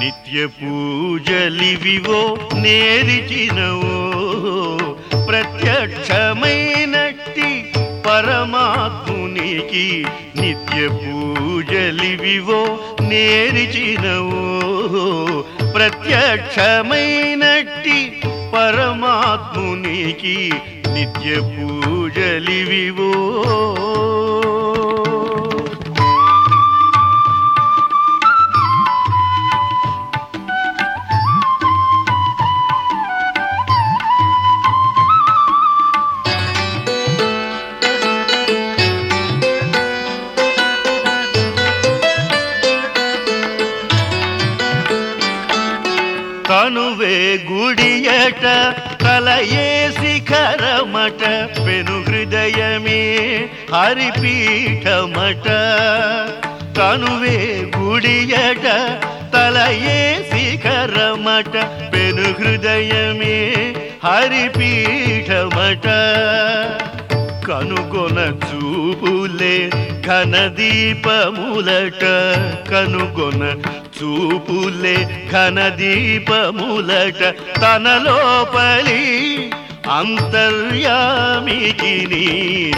నిత్య పూజలివివో నేరిచినవో ప్రత్యక్షమైనట్టి పరమాత్మునికి నిత్య పూజలివివో నేరిచినవో ప్రత్యక్షమైనట్టి పరమాత్మునికి నిత్య పూజలివివో కనువే గుడియట కలయే శిఖరమట పెను హృదయమే హరిపీఠమట. కనువే గుడియట తలయే శిఖరమట పెను హృదయమే హరిపీఠమట. కనుగొన చూపులే ఘన దీపములట కనుగొన చూపులే ఘనదీపములట తన లోపలి అంతర్యామికి నీ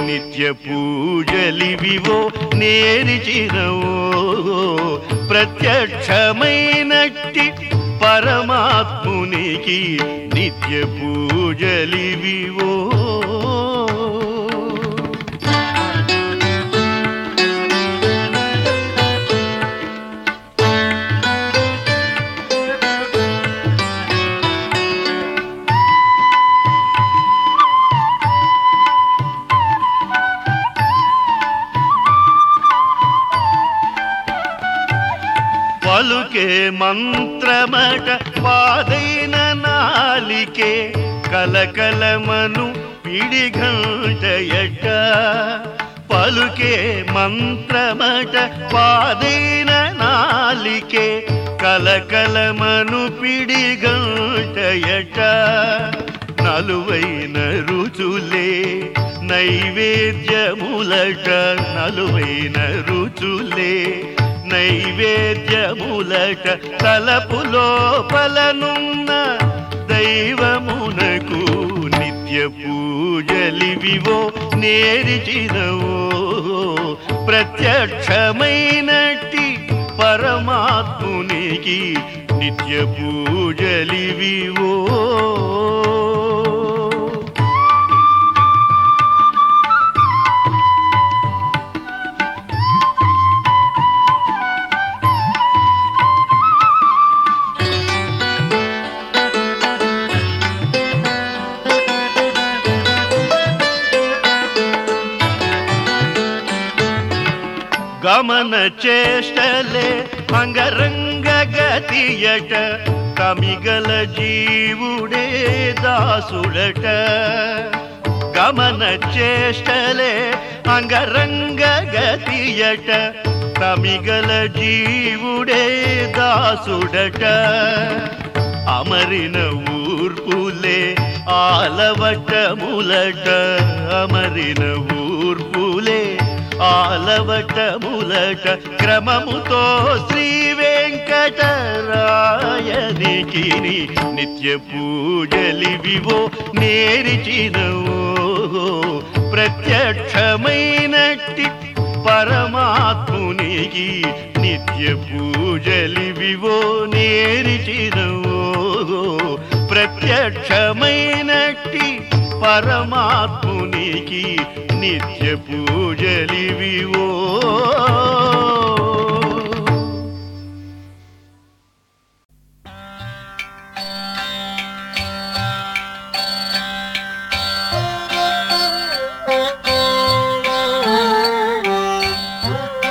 నిత్య పూజలివివో నేరిచినవో ప్రత్యక్షమైనట్టి పరమాత్మునికి నిత్య పూజలివివో. మంత్రమట పాదైన నాలికే కలకలమను పిడిగంటయట పలుకే మంత్రమట పాదైన నాలికే కలకలమను పిడిగంటయట నలువైన రుచులే నైవేద్యములట నలువైన రుచులే నైవేద్యములట తలపు లోపలనున్న దైవమునకు నిత్య పూజలివివో నేరిచినవో ప్రత్యక్షమైనట్టి పరమాత్మునికి నిత్య పూజలివివో. గమన చేష్టలే అంగరంగ గతియట కమిగల జీవుడే దాసుడట. గమన చేష్టలే అంగరంగ గతియట కమిగల జీవుడే దాసుడట. అమరిన ఊర్పులే ఆలవటములట అమరిన ఊర్పులే ఆలవటములట క్రమముతో శ్రీ వెంకటరాయనికి నిత్య పూజలివివో నేరిచినవో. ప్రత్యక్షమైనట్టి పరమాత్మునికి నిత్య పూజలివివో నేరిచినవో. ప్రత్యక్షమైనట్టి పరమాత్మునికి నిత్య పూజలి